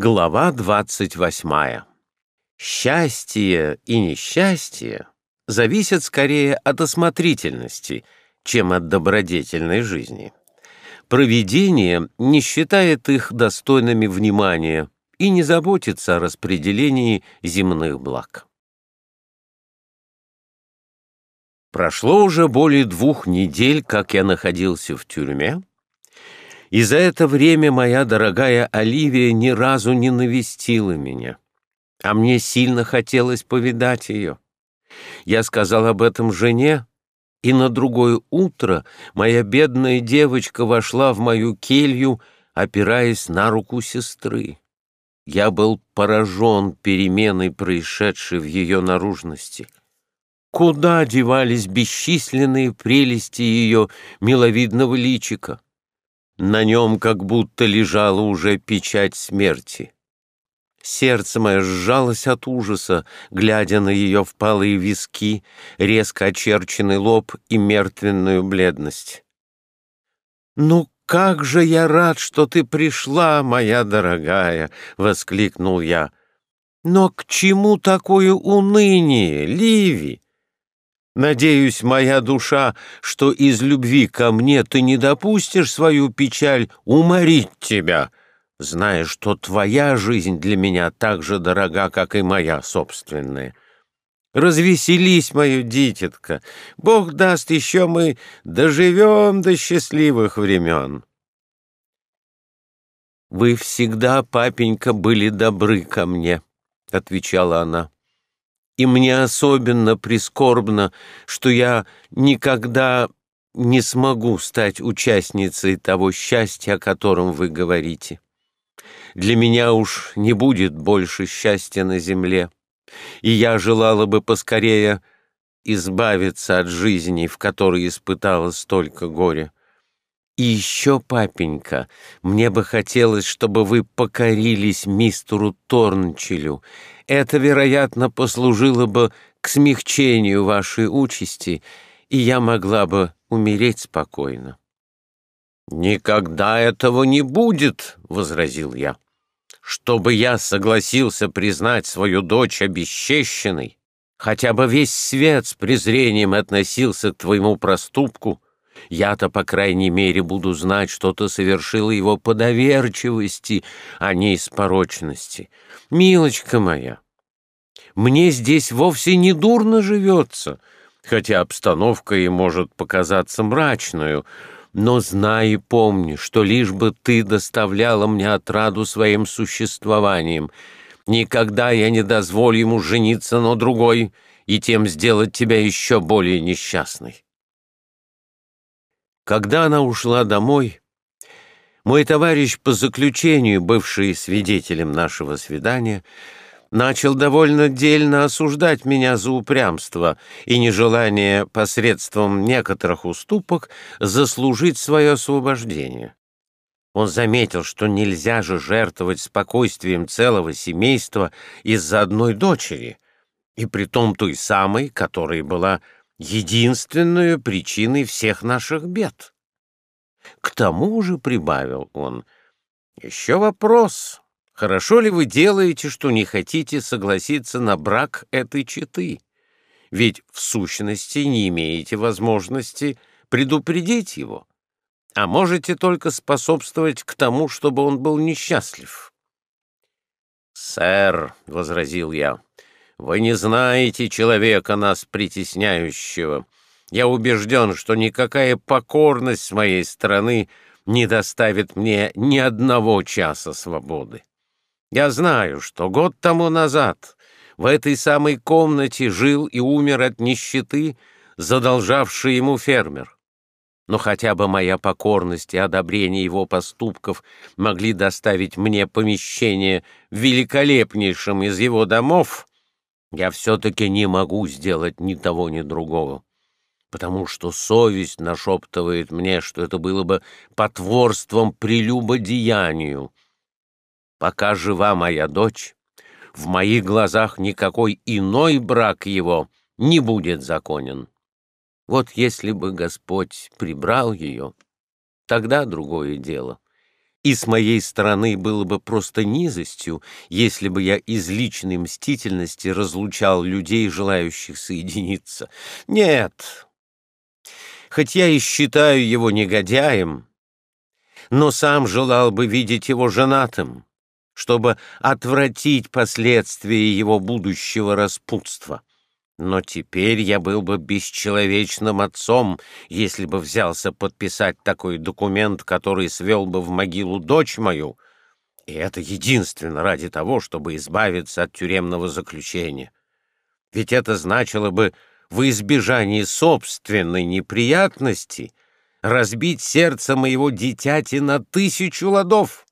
Глава двадцать восьмая. Счастье и несчастье зависят скорее от осмотрительности, чем от добродетельной жизни. Провидение не считает их достойными внимания и не заботится о распределении земных благ. Прошло уже более двух недель, как я находился в тюрьме, и за это время моя дорогая Оливия ни разу не навестила меня, а мне сильно хотелось повидать ее. Я сказал об этом жене, и на другое утро моя бедная девочка вошла в мою келью, опираясь на руку сестры. Я был поражен переменой, происшедшей в ее наружности. Куда девались бесчисленные прелести ее миловидного личика? На нем как будто лежала уже печать смерти. Сердце мое сжалось от ужаса, глядя на ее впалые виски, резко очерченный лоб и мертвенную бледность. «Ну как же я рад, что ты пришла, моя дорогая!» — воскликнул я. «Но к чему такое уныние, Ливи? Надеюсь, моя душа, что из любви ко мне ты не допустишь свою печаль уморить тебя, зная, что твоя жизнь для меня так же дорога, как и моя собственная. Развеселись, мое дитятко, Бог даст, еще мы доживем до счастливых времен. «Вы всегда, папенька, были добры ко мне», — отвечала она и мне особенно прискорбно, что я никогда не смогу стать участницей того счастья, о котором вы говорите. Для меня уж не будет больше счастья на земле, и я желала бы поскорее избавиться от жизни, в которой испытала столько горя. И еще, папенька, мне бы хотелось, чтобы вы покорились мистеру Торнчелю. Это, вероятно, послужило бы к смягчению вашей участи, и я могла бы умереть спокойно. «Никогда этого не будет», — возразил я. «Чтобы я согласился признать свою дочь обесчещенной, хотя бы весь свет с презрением относился к твоему проступку, я-то, по крайней мере, буду знать, что ты совершила его по доверчивости, а не из порочности. Милочка моя, мне здесь вовсе не дурно живется, хотя обстановка и может показаться мрачную, но знай и помни, что лишь бы ты доставляла мне отраду своим существованием. Никогда я не дозволю ему жениться на другой и тем сделать тебя еще более несчастной. Когда она ушла домой, мой товарищ по заключению, бывший свидетелем нашего свидания, начал довольно дельно осуждать меня за упрямство и нежелание посредством некоторых уступок заслужить свое освобождение. Он заметил, что нельзя же жертвовать спокойствием целого семейства из-за одной дочери, и притом той самой, которая была единственную причиной всех наших бед. К тому же, — прибавил он, — еще вопрос, хорошо ли вы делаете, что не хотите согласиться на брак этой четы? Ведь в сущности не имеете возможности предупредить его, а можете только способствовать к тому, чтобы он был несчастлив. «Сэр», — возразил я, — вы не знаете человека, нас притесняющего. Я убежден, что никакая покорность с моей стороны не доставит мне ни одного часа свободы. Я знаю, что год тому назад в этой самой комнате жил и умер от нищеты, задолжавший ему фермер. Но хотя бы моя покорность и одобрение его поступков могли доставить мне помещение в великолепнейшем из его домов, я все-таки не могу сделать ни того, ни другого, потому что совесть нашептывает мне, что это было бы потворством прелюбодеянию. Пока жива моя дочь, в моих глазах никакой иной брак его не будет законен. Вот если бы Господь прибрал ее, тогда другое дело. И с моей стороны было бы просто низостью, если бы я из личной мстительности разлучал людей, желающих соединиться. Нет, хоть я и считаю его негодяем, но сам желал бы видеть его женатым, чтобы отвратить последствия его будущего распутства. Но теперь я был бы бесчеловечным отцом, если бы взялся подписать такой документ, который свел бы в могилу дочь мою, и это единственно ради того, чтобы избавиться от тюремного заключения. Ведь это значило бы в избежании собственной неприятности разбить сердце моего дитяти на тысячу ладов.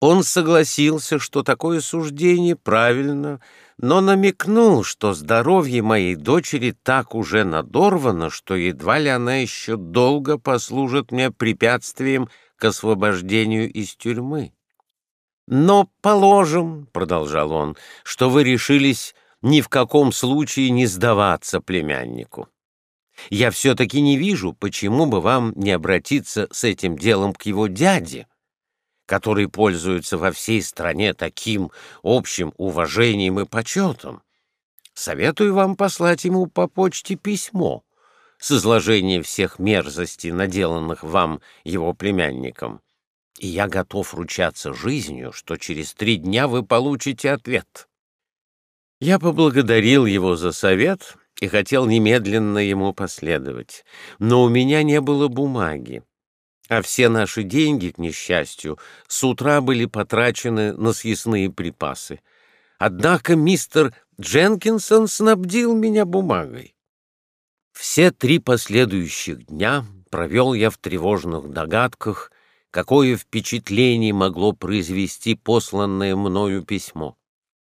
Он согласился, что такое суждение правильно, но намекнул, что здоровье моей дочери так уже надорвано, что едва ли она еще долго послужит мне препятствием к освобождению из тюрьмы. «Но положим, — продолжал он, — что вы решились ни в каком случае не сдаваться племяннику. Я все-таки не вижу, почему бы вам не обратиться с этим делом к его дяде, который пользуется во всей стране таким общим уважением и почетом. Советую вам послать ему по почте письмо с изложением всех мерзостей, наделанных вам его племянником, и я готов ручаться жизнью, что через три дня вы получите ответ. Я поблагодарил его за совет и хотел немедленно ему последовать, но у меня не было бумаги, а все наши деньги, к несчастью, с утра были потрачены на съестные припасы. Однако мистер Дженкинсон снабдил меня бумагой. Все три последующих дня провел я в тревожных догадках, какое впечатление могло произвести посланное мною письмо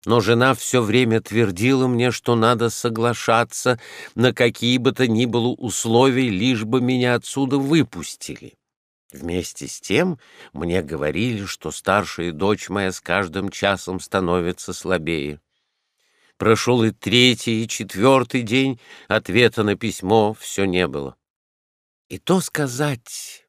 но жена все время твердила мне, что надо соглашаться на какие бы то ни было условия, лишь бы меня отсюда выпустили. Вместе с тем мне говорили, что старшая дочь моя с каждым часом становится слабее. Прошел и третий, и четвертый день, ответа на письмо все не было. И то сказать,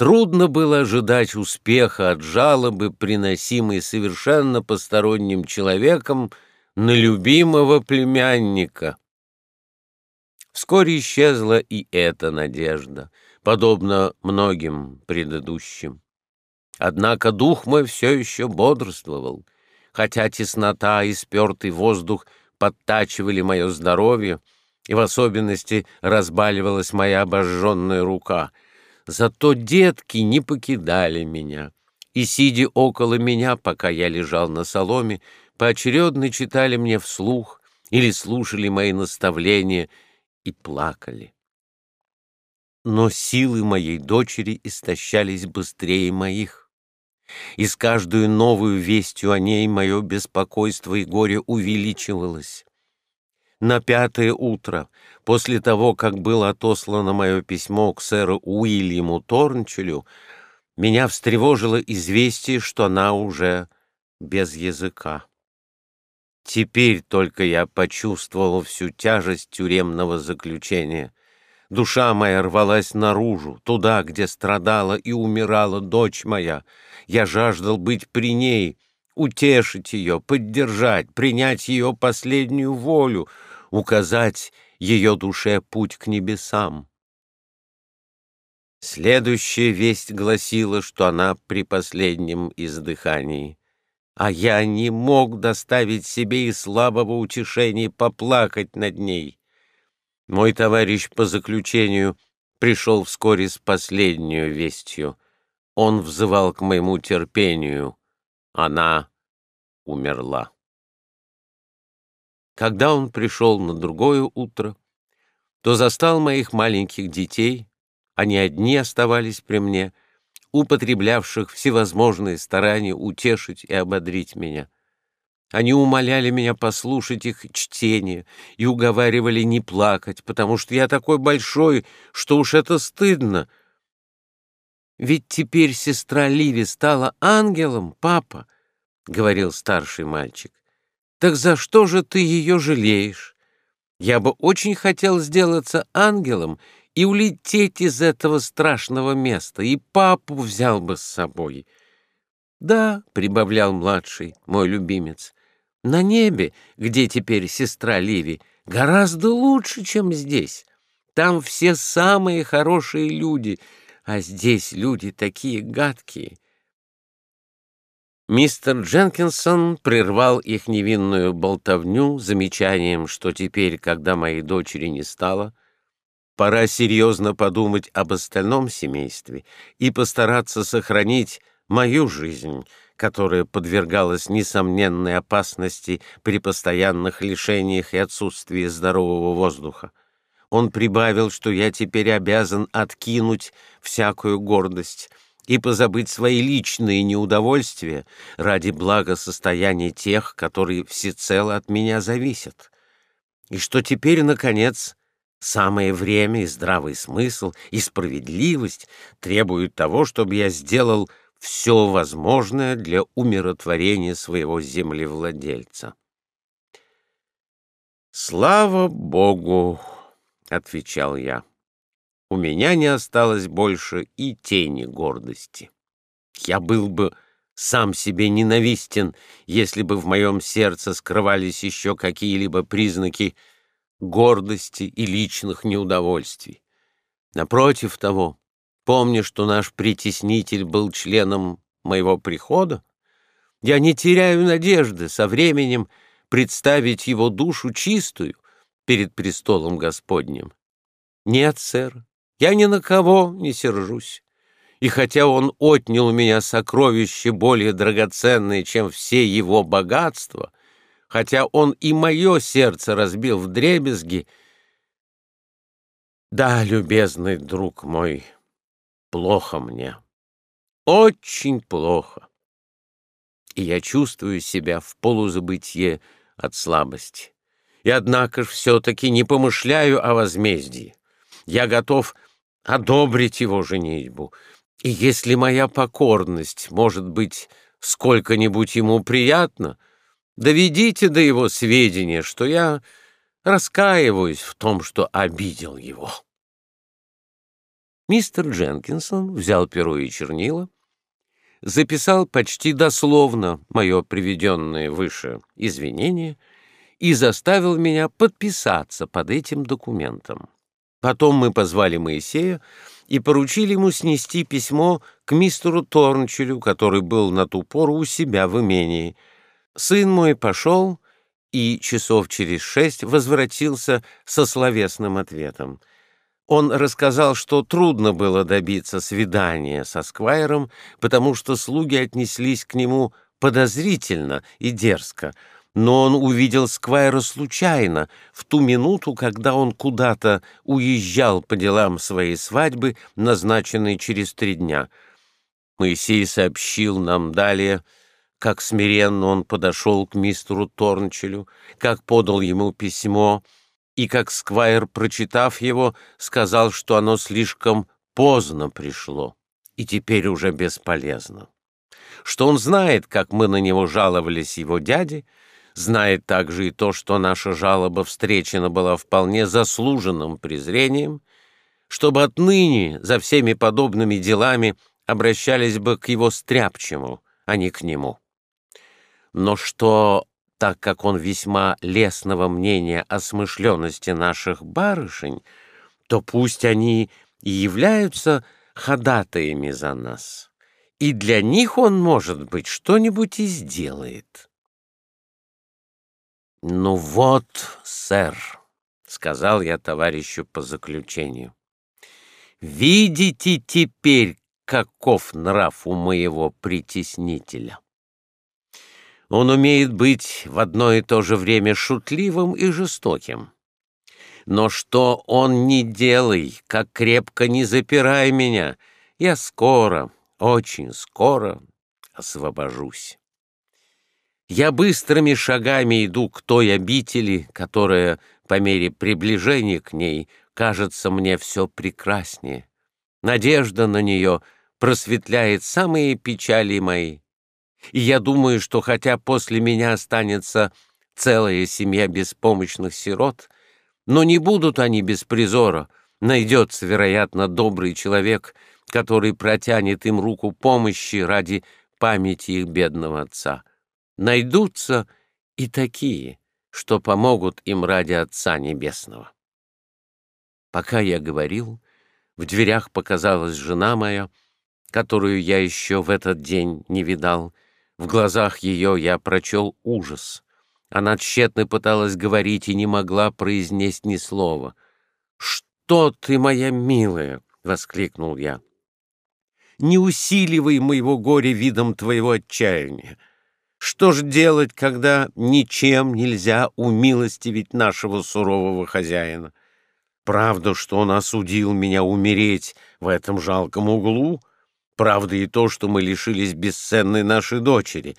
Трудно было ожидать успеха от жалобы, приносимой совершенно посторонним человеком на любимого племянника. Вскоре исчезла и эта надежда, подобно многим предыдущим. Однако дух мой все еще бодрствовал, хотя теснота и спертый воздух подтачивали мое здоровье, и в особенности разбаливалась моя обожженная рука — Зато детки не покидали меня, и, сидя около меня, пока я лежал на соломе, поочередно читали мне вслух или слушали мои наставления и плакали. Но силы моей дочери истощались быстрее моих, и с каждую новую вестью о ней мое беспокойство и горе увеличивалось. На пятое утро, после того, как было отослано мое письмо к сэру Уильяму Торнчелю, меня встревожило известие, что она уже без языка. Теперь только я почувствовал всю тяжесть тюремного заключения. Душа моя рвалась наружу, туда, где страдала и умирала дочь моя. Я жаждал быть при ней, утешить ее, поддержать, принять ее последнюю волю — указать ее душе путь к небесам. Следующая весть гласила, что она при последнем издыхании, а я не мог доставить себе и слабого утешения поплакать над ней. Мой товарищ по заключению пришел вскоре с последнюю вестью. Он взывал к моему терпению. Она умерла. Когда он пришел на другое утро, то застал моих маленьких детей, они одни оставались при мне, употреблявших всевозможные старания утешить и ободрить меня. Они умоляли меня послушать их чтение и уговаривали не плакать, потому что я такой большой, что уж это стыдно. «Ведь теперь сестра Ливи стала ангелом, папа», — говорил старший мальчик. Так за что же ты ее жалеешь? Я бы очень хотел сделаться ангелом и улететь из этого страшного места, и папу взял бы с собой. «Да», — прибавлял младший, мой любимец, — «на небе, где теперь сестра Ливи, гораздо лучше, чем здесь. Там все самые хорошие люди, а здесь люди такие гадкие». Мистер Дженкинсон прервал их невинную болтовню замечанием, что теперь, когда моей дочери не стало, пора серьезно подумать об остальном семействе и постараться сохранить мою жизнь, которая подвергалась несомненной опасности при постоянных лишениях и отсутствии здорового воздуха. Он прибавил, что я теперь обязан откинуть всякую гордость и позабыть свои личные неудовольствия ради благосостояния тех, которые всецело от меня зависят. И что теперь, наконец, самое время и здравый смысл и справедливость требуют того, чтобы я сделал все возможное для умиротворения своего землевладельца. «Слава Богу!» — отвечал я. «У меня не осталось больше и тени гордости. Я был бы сам себе ненавистен, если бы в моем сердце скрывались еще какие-либо признаки гордости и личных неудовольствий. Напротив того, Помня, что наш притеснитель был членом моего прихода, я не теряю надежды со временем представить его душу чистую перед престолом Господним. Нет, сэр, я ни на кого не сержусь. И хотя он отнял у меня сокровища более драгоценные, чем все его богатства, хотя он и мое сердце разбил в дребезги, да, любезный друг мой, плохо мне. Очень плохо. И я чувствую себя в полузабытье от слабости. И однако ж все-таки не помышляю о возмездии. Я готов одобрить его женитьбу. И если моя покорность может быть сколько-нибудь ему приятна, доведите до его сведения, что я раскаиваюсь в том, что обидел его. Мистер Дженкинсон взял перо и чернила, записал почти дословно мое приведенное выше извинение и заставил меня подписаться под этим документом. Потом мы позвали Моисея и поручили ему снести письмо к мистеру Торнчелю, который был на ту пору у себя в имении. Сын мой пошел и часов через шесть возвратился со словесным ответом. Он рассказал, что трудно было добиться свидания со Сквайром, потому что слуги отнеслись к нему подозрительно и дерзко, но он увидел Сквайра случайно, в ту минуту, когда он куда-то уезжал по делам своей свадьбы, назначенной через три дня. Моисей сообщил нам далее, как смиренно он подошел к мистеру Торнчелю, как подал ему письмо — и, как Сквайр, прочитав его, сказал, что оно слишком поздно пришло и теперь уже бесполезно. Что он знает, как мы на него жаловались его дяде, знает также и то, что наша жалоба встречена была вполне заслуженным презрением, чтобы отныне за всеми подобными делами обращались бы к его стряпчему, а не к нему. Но что так как он весьма лестного мнения о смышленности наших барышень, то пусть они и являются ходатаями за нас, и для них он, может быть, что-нибудь и сделает. «Ну вот, сэр», — сказал я товарищу по заключению, — «видите теперь, каков нрав у моего притеснителя». Он умеет быть в одно и то же время шутливым и жестоким. Но что он не делай, как крепко не запирай меня, я скоро, очень скоро освобожусь. Я быстрыми шагами иду к той обители, которая по мере приближения к ней кажется мне все прекраснее. Надежда на нее просветляет самые печали мои. И я думаю, что хотя после меня останется целая семья беспомощных сирот, но не будут они без призора, Найдется, вероятно, добрый человек, который протянет им руку помощи ради памяти их бедного отца. Найдутся и такие, что помогут им ради Отца Небесного. Пока я говорил, в дверях показалась жена моя, которую я еще в этот день не видал. В глазах ее я прочел ужас. Она тщетно пыталась говорить и не могла произнести ни слова. «Что ты, моя милая!» — воскликнул я. «Не усиливай моего горя видом твоего отчаяния. Что ж делать, когда ничем нельзя умилостивить нашего сурового хозяина? Правда, что он осудил меня умереть в этом жалком углу? Правда и то, что мы лишились бесценной нашей дочери.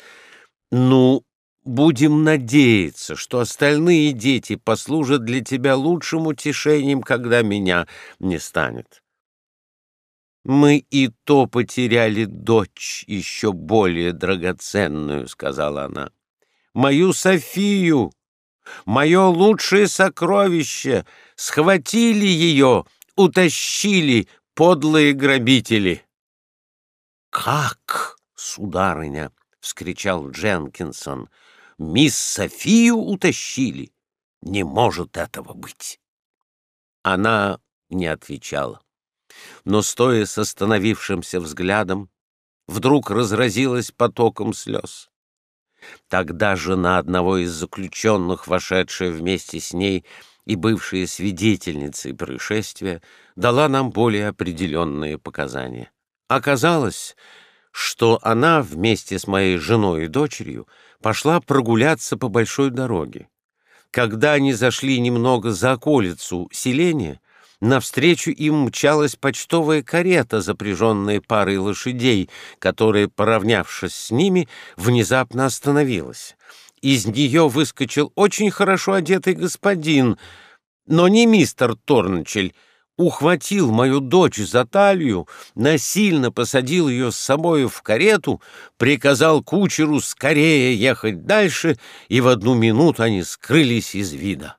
Ну, будем надеяться, что остальные дети послужат для тебя лучшим утешением, когда меня не станет. «Мы и то потеряли дочь еще более драгоценную», — сказала она. «Мою Софию, мое лучшее сокровище, схватили ее, утащили подлые грабители». «Как, сударыня?» — вскричал Дженкинсон. «Мисс Софию утащили? Не может этого быть!» Она не отвечала но, стоя с остановившимся взглядом, вдруг разразилась потоком слез. Тогда жена одного из заключенных, вошедшая вместе с ней и бывшая свидетельницей происшествия, дала нам более определенные показания. Оказалось, что она вместе с моей женой и дочерью пошла прогуляться по большой дороге. Когда они зашли немного за околицу селения, Навстречу им мчалась почтовая карета, запряженная парой лошадей, которая, поравнявшись с ними, внезапно остановилась. Из нее выскочил очень хорошо одетый господин, но не мистер Торнчель, ухватил мою дочь за талию, насильно посадил ее с собою в карету, приказал кучеру скорее ехать дальше, и в одну минуту они скрылись из вида.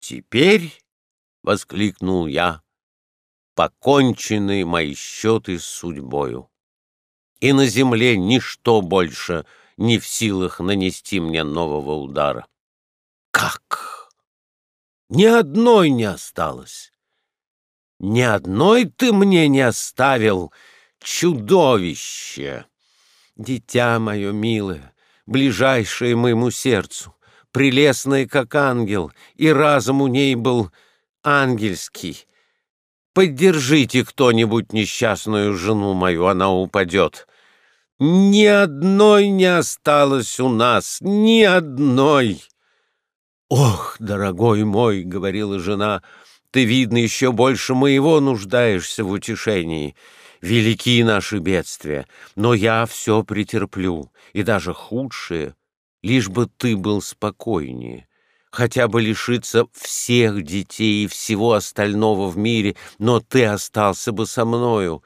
Теперь — воскликнул я, — покончены мои счеты с судьбою. И на земле ничто больше не в силах нанести мне нового удара. Как? Ни одной не осталось. Ни одной ты мне не оставил, чудовище! Дитя мое милое, ближайшее моему сердцу, прелестное, как ангел, и разум у ней был ангельский. Поддержите кто-нибудь несчастную жену мою, она упадет. Ни одной не осталось у нас, ни одной. Ох, дорогой мой, — говорила жена, — ты, видно, еще больше моего нуждаешься в утешении. Велики наши бедствия, но я все претерплю, и даже худшее, лишь бы ты был спокойнее хотя бы лишиться всех детей и всего остального в мире, но ты остался бы со мною.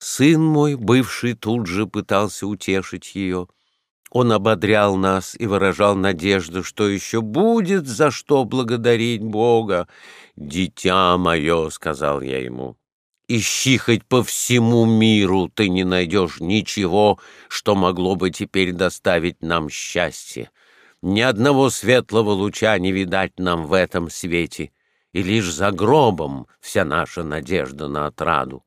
Сын мой, бывший, тут же пытался утешить ее. Он ободрял нас и выражал надежду, что еще будет за что благодарить Бога. «Дитя мое», — сказал я ему, — «ищи хоть по всему миру, ты не найдешь ничего, что могло бы теперь доставить нам счастье ни одного светлого луча не видать нам в этом свете, и лишь за гробом вся наша надежда на отраду.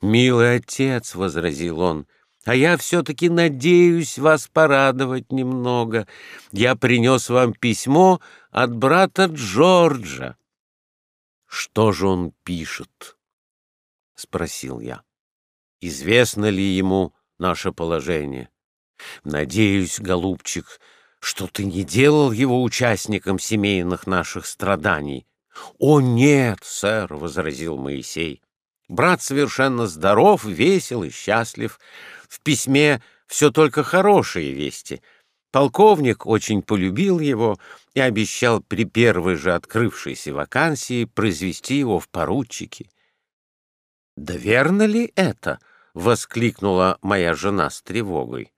«Милый отец», — возразил он, — «а я все-таки надеюсь вас порадовать немного. Я принес вам письмо от брата Джорджа». «Что же он пишет?» — спросил я. «Известно ли ему наше положение?» «Надеюсь, голубчик, что ты не делал его участником семейных наших страданий. — О, нет, сэр, — возразил Моисей. Брат совершенно здоров, весел и счастлив. В письме все только хорошие вести. Полковник очень полюбил его и обещал при первой же открывшейся вакансии произвести его в поручики. — Да верно ли это? — воскликнула моя жена с тревогой.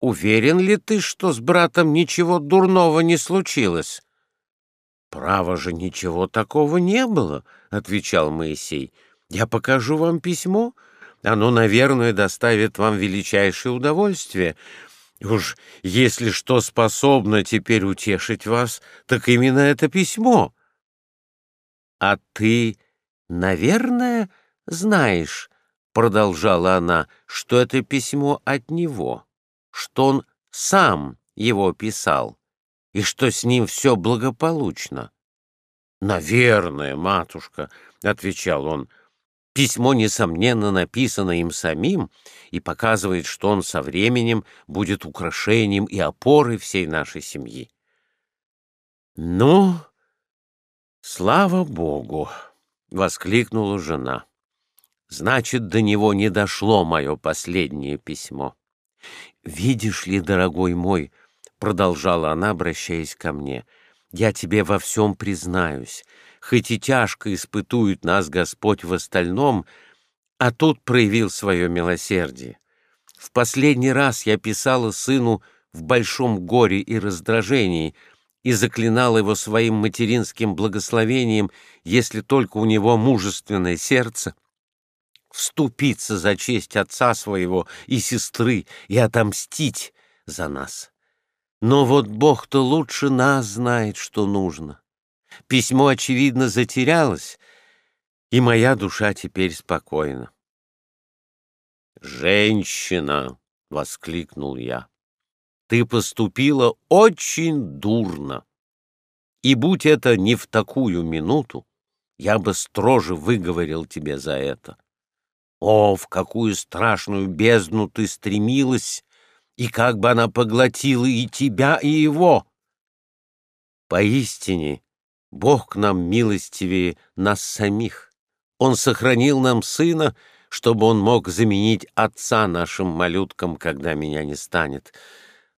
Уверен ли ты, что с братом ничего дурного не случилось? «Право же, ничего такого не было», — отвечал Моисей. «Я покажу вам письмо. Оно, наверное, доставит вам величайшее удовольствие. Уж если что способно теперь утешить вас, так именно это письмо». «А ты, наверное, знаешь, — продолжала она, — что это письмо от него, что он сам его писал» и что с ним все благополучно. — Наверное, матушка, — отвечал он, — письмо, несомненно, написано им самим и показывает, что он со временем будет украшением и опорой всей нашей семьи. — Ну, слава Богу! — воскликнула жена. — Значит, до него не дошло мое последнее письмо. Видишь ли, дорогой мой, —— продолжала она, обращаясь ко мне, — «я тебе во всем признаюсь. Хоть и тяжко испытует нас Господь в остальном, а тут проявил свое милосердие. В последний раз я писала сыну в большом горе и раздражении и заклинала его своим материнским благословением, если только у него мужественное сердце, вступиться за честь отца своего и сестры и отомстить за нас. Но вот Бог-то лучше нас знает, что нужно. Письмо, очевидно, затерялось, и моя душа теперь спокойна. «Женщина!» — воскликнул я. «Ты поступила очень дурно. И будь это не в такую минуту, я бы строже выговорил тебе за это. О, в какую страшную бездну ты стремилась и как бы она поглотила и тебя, и его. Поистине, Бог к нам милостивее нас самих. Он сохранил нам сына, чтобы он мог заменить отца нашим малюткам, когда меня не станет.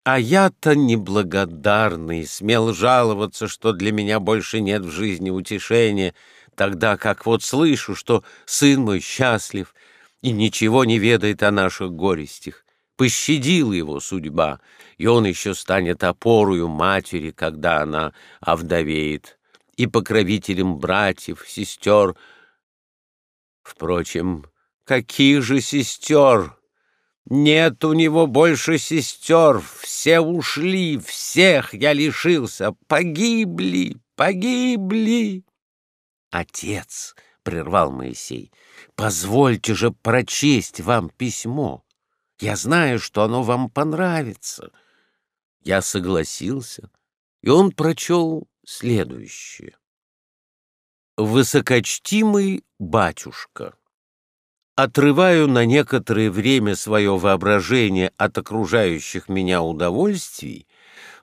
А я-то неблагодарный, смел жаловаться, что для меня больше нет в жизни утешения, тогда как вот слышу, что сын мой счастлив и ничего не ведает о наших горестях пощадила его судьба, и он еще станет опорою матери, когда она овдовеет, и покровителем братьев, сестер. Впрочем, каких же сестер? Нет у него больше сестер, все ушли, всех я лишился, погибли, погибли. Отец, — прервал Моисей, — позвольте же прочесть вам письмо. Я знаю, что оно вам понравится. Я согласился, и он прочел следующее. Высокочтимый батюшка, отрываю на некоторое время свое воображение от окружающих меня удовольствий,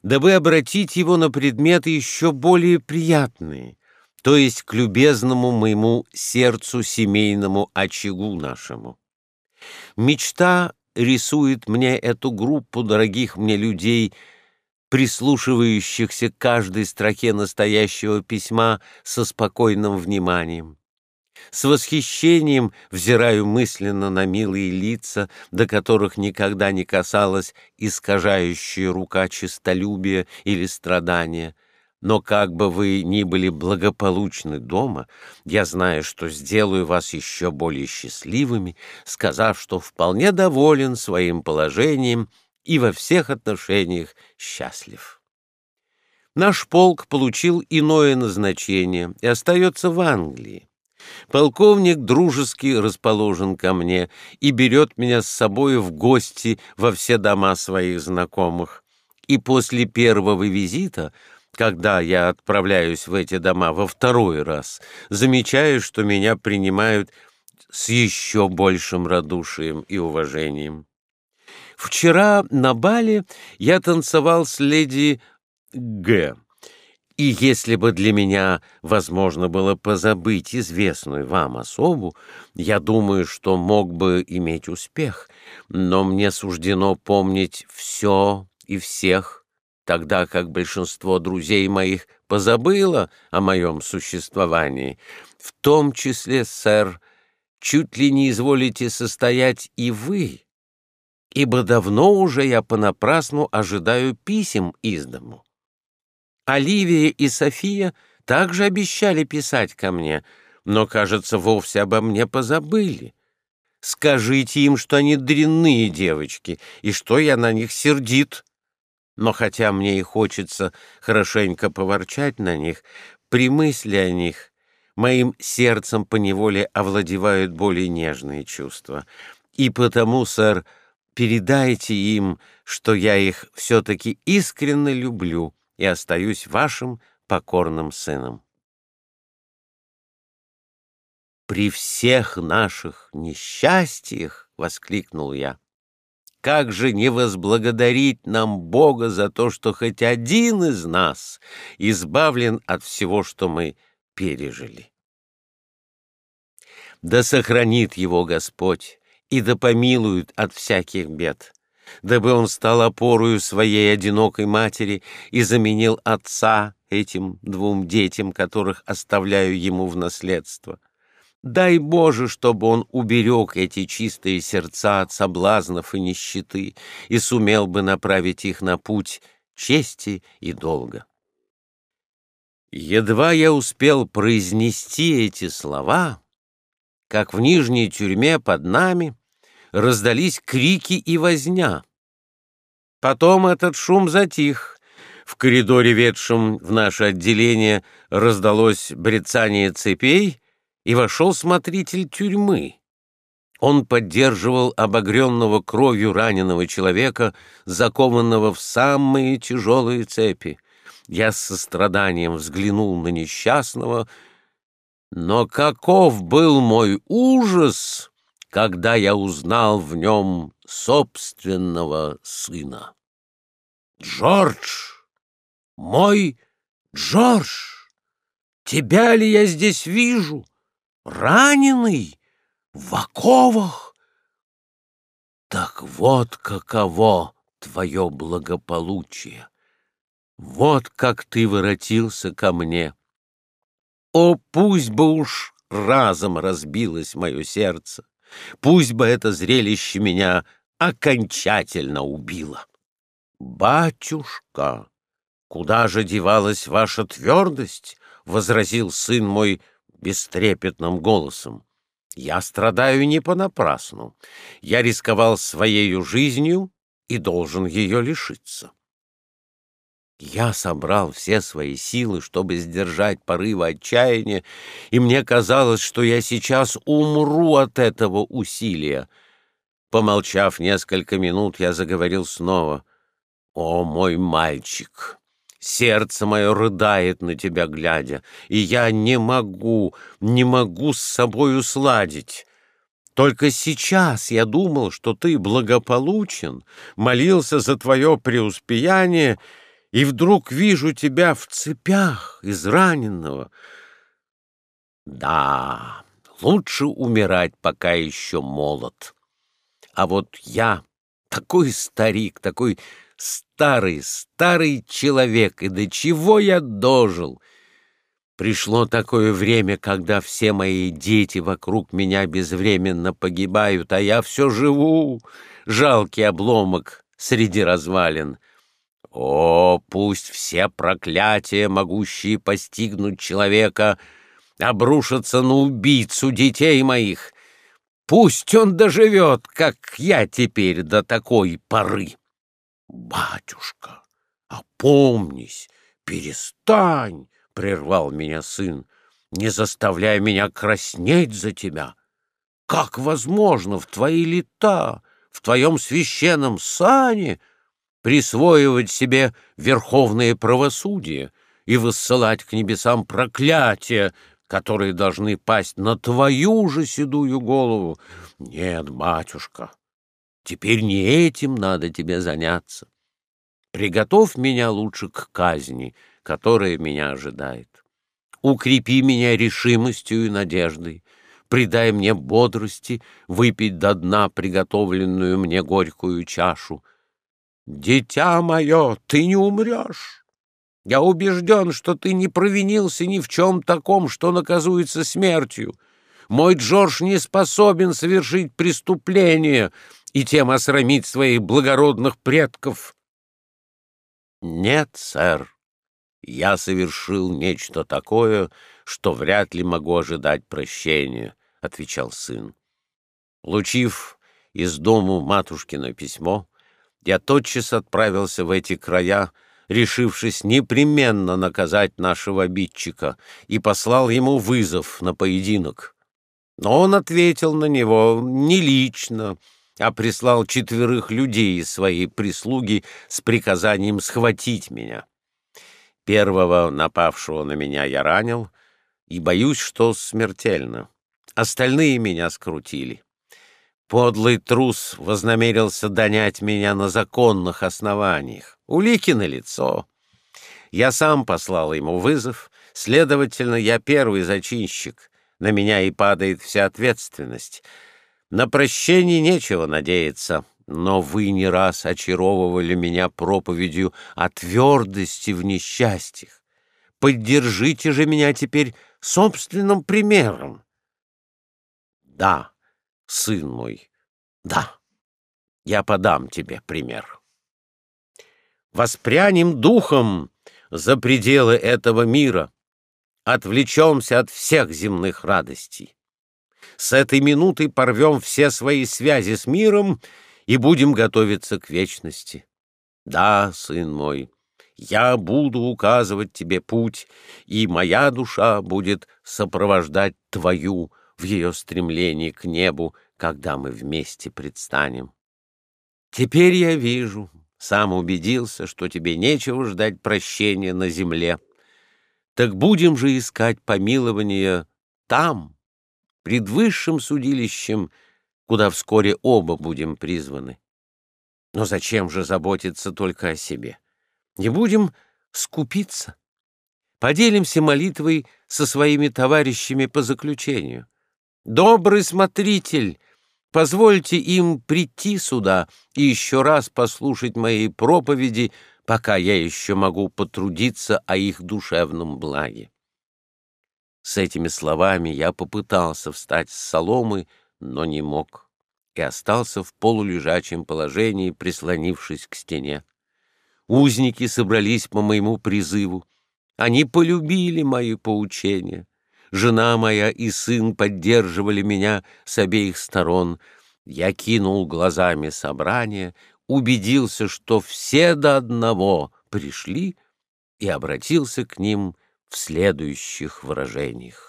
дабы обратить его на предметы еще более приятные, то есть к любезному моему сердцу семейному очагу нашему. Мечта рисует мне эту группу дорогих мне людей, прислушивающихся к каждой строке настоящего письма со спокойным вниманием. С восхищением взираю мысленно на милые лица, до которых никогда не касалась искажающая рука честолюбия или страдания — но как бы вы ни были благополучны дома, я знаю, что сделаю вас еще более счастливыми, сказав, что вполне доволен своим положением и во всех отношениях счастлив. Наш полк получил иное назначение и остается в Англии. Полковник дружески расположен ко мне и берет меня с собой в гости во все дома своих знакомых. И после первого визита — когда я отправляюсь в эти дома во второй раз, замечаю, что меня принимают с еще большим радушием и уважением. Вчера на бале я танцевал с леди Г. И если бы для меня возможно было позабыть известную вам особу, я думаю, что мог бы иметь успех, но мне суждено помнить все и всех, тогда как большинство друзей моих позабыло о моем существовании. В том числе, сэр, чуть ли не изволите состоять и вы, ибо давно уже я понапрасну ожидаю писем из дому. Оливия и София также обещали писать ко мне, но, кажется, вовсе обо мне позабыли. Скажите им, что они дрянные девочки, и что я на них сердит. Но хотя мне и хочется хорошенько поворчать на них, при мысли о них моим сердцем поневоле овладевают более нежные чувства. И потому, сэр, передайте им, что я их все-таки искренне люблю и остаюсь вашим покорным сыном. «При всех наших несчастьях!» — воскликнул я. «Как же не возблагодарить нам Бога за то, что хоть один из нас избавлен от всего, что мы пережили?» Да сохранит его Господь и да помилует от всяких бед дабы он стал опорою своей одинокой матери и заменил отца этим двум детям, которых оставляю ему в наследство. Дай Боже, чтобы он уберег эти чистые сердца от соблазнов и нищеты и сумел бы направить их на путь чести и долга. Едва я успел произнести эти слова, как в нижней тюрьме под нами раздались крики и возня. Потом этот шум затих. В коридоре, ведшем в наше отделение, раздалось брецание цепей, и вошел смотритель тюрьмы. Он поддерживал обогренного кровью раненого человека, закованного в самые тяжелые цепи. Я с состраданием взглянул на несчастного, но каков был мой ужас, когда я узнал в нем собственного сына. «Джордж! Мой Джордж! Тебя ли я здесь вижу? Раненый? В оковах? Так вот каково твое благополучие! Вот как ты воротился ко мне! О, пусть бы уж разом разбилось мое сердце! Пусть бы это зрелище меня окончательно убило. «Батюшка, куда же девалась ваша твердость?» — возразил сын мой бестрепетным голосом. «Я страдаю не понапрасну. Я рисковал своей жизнью и должен ее лишиться». Я собрал все свои силы, чтобы сдержать порывы отчаяния, и мне казалось, что я сейчас умру от этого усилия. Помолчав несколько минут, я заговорил снова. «О, мой мальчик!» Сердце мое рыдает на тебя глядя, и я не могу, не могу с собою сладить. Только сейчас я думал, что ты благополучен, молился за твое преуспеяние, и вдруг вижу тебя в цепях израненного. Да, лучше умирать, пока еще молод. А вот я, такой старик, такой старый, старый человек, и до чего я дожил! Пришло такое время, когда все мои дети вокруг меня безвременно погибают, а я все живу, жалкий обломок среди развалин. О, пусть все проклятия, могущие постигнуть человека, обрушатся на убийцу детей моих. Пусть он доживет, как я теперь, до такой поры. Батюшка, опомнись, перестань, — прервал меня сын, — не заставляй меня краснеть за тебя. Как возможно в твои лета, в твоем священном сане — присвоивать себе верховное правосудие и высылать к небесам проклятия, которые должны пасть на твою же седую голову. Нет, батюшка, теперь не этим надо тебе заняться. Приготовь меня лучше к казни, которая меня ожидает. Укрепи меня решимостью и надеждой, придай мне бодрости выпить до дна приготовленную мне горькую чашу, «Дитя мое, ты не умрешь. Я убежден, что ты не провинился ни в чем таком, что наказуется смертью. Мой Джордж не способен совершить преступление и тем осрамить своих благородных предков». «Нет, сэр, я совершил нечто такое, что вряд ли могу ожидать прощения, — отвечал сын. Лучив из дому матушкино письмо, я тотчас отправился в эти края, решившись непременно наказать нашего обидчика, и послал ему вызов на поединок. Но он ответил на него не лично, а прислал четверых людей из своей прислуги с приказанием схватить меня. Первого напавшего на меня я ранил, и боюсь, что смертельно. Остальные меня скрутили. Подлый трус вознамерился донять меня на законных основаниях. Улики на лицо. Я сам послал ему вызов, следовательно, я первый зачинщик. На меня и падает вся ответственность. На прощение нечего надеяться, но вы не раз очаровывали меня проповедью о твердости в несчастьях. Поддержите же меня теперь собственным примером. Да, сын мой, да, я подам тебе пример. Воспрянем духом за пределы этого мира, отвлечемся от всех земных радостей. С этой минуты порвем все свои связи с миром и будем готовиться к вечности. Да, сын мой, я буду указывать тебе путь, и моя душа будет сопровождать твою в ее стремлении к небу, когда мы вместе предстанем. Теперь я вижу, сам убедился, что тебе нечего ждать прощения на земле. Так будем же искать помилования там, пред высшим судилищем, куда вскоре оба будем призваны. Но зачем же заботиться только о себе? Не будем скупиться. Поделимся молитвой со своими товарищами по заключению. Добрый смотритель, позвольте им прийти сюда и еще раз послушать моей проповеди, пока я еще могу потрудиться о их душевном благе. С этими словами я попытался встать с соломы, но не мог, и остался в полулежачем положении, прислонившись к стене. Узники собрались по моему призыву. Они полюбили мои поучения. Жена моя и сын поддерживали меня с обеих сторон. Я кинул глазами собрание, убедился, что все до одного пришли, и обратился к ним в следующих выражениях.